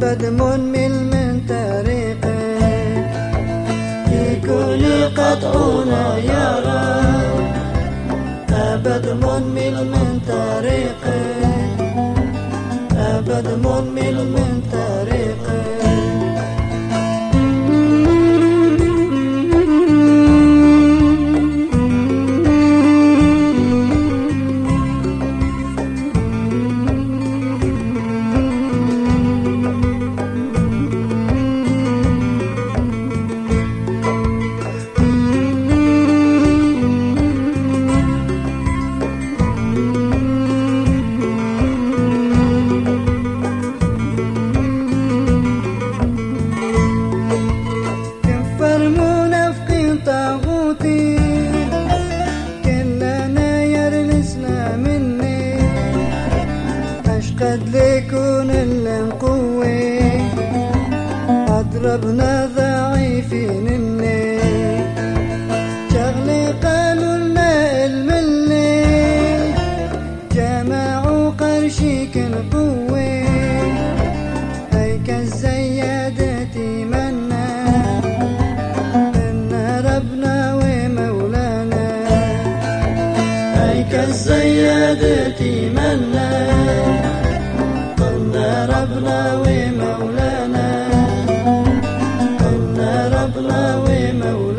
بد من من طريقك يكون قد جمعوا قرشيك القوة. هيك الزيادة منا. إن ربنا ومولانا. هيك الزيادة منا. إن ربنا ومولانا. إن ربنا ومولانا.